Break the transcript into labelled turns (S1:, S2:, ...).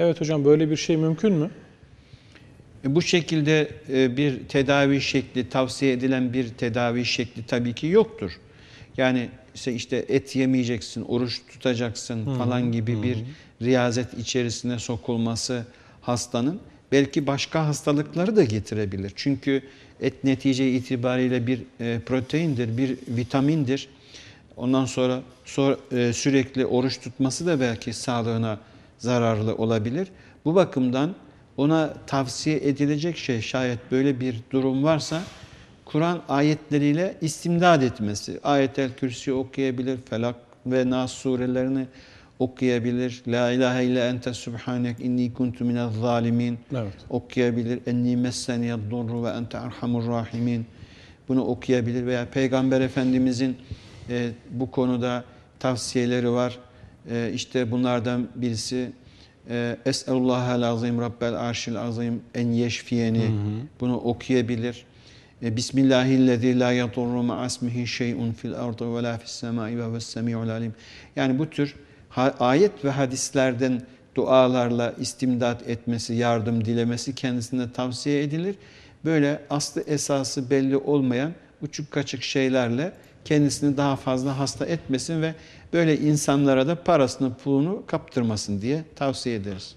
S1: Evet hocam böyle bir şey mümkün mü?
S2: E, Bu şekilde e, bir tedavi şekli, tavsiye edilen bir tedavi şekli tabii ki yoktur. Yani işte, işte et yemeyeceksin, oruç tutacaksın falan gibi bir riyazet içerisine sokulması hastanın belki başka hastalıkları da getirebilir. Çünkü et netice itibariyle bir e, proteindir, bir vitamindir. Ondan sonra, sonra sürekli oruç tutması da belki sağlığına zararlı olabilir. Bu bakımdan ona tavsiye edilecek şey şayet böyle bir durum varsa Kur'an ayetleriyle istimdad etmesi. Ayetel Kürsi okuyabilir, Felak ve Nas surelerini okuyabilir. La ilahe illa ente subhanek inni kuntu minez zalimin
S1: Evet.
S2: okuyabilir. Enni messeniyed durru ve ente erhamur rahimin. Bunu okuyabilir veya Peygamber Efendimizin e, bu konuda tavsiyeleri var. E, işte bunlardan birisi e, Es'elullahel azim Rabbel arşil azim en yeşfiyeni. Bunu okuyabilir. E, Bismillahillezî la yadurru ma'asmihi şey'un fil ardı ve la fis semâi ve semî'ul alim. Yani bu tür ayet ve hadislerden dualarla istimdat etmesi, yardım dilemesi kendisine tavsiye edilir. Böyle aslı esası belli olmayan uçuk kaçık şeylerle kendisini daha fazla hasta etmesin ve böyle insanlara da parasını pulunu kaptırmasın diye tavsiye ederiz.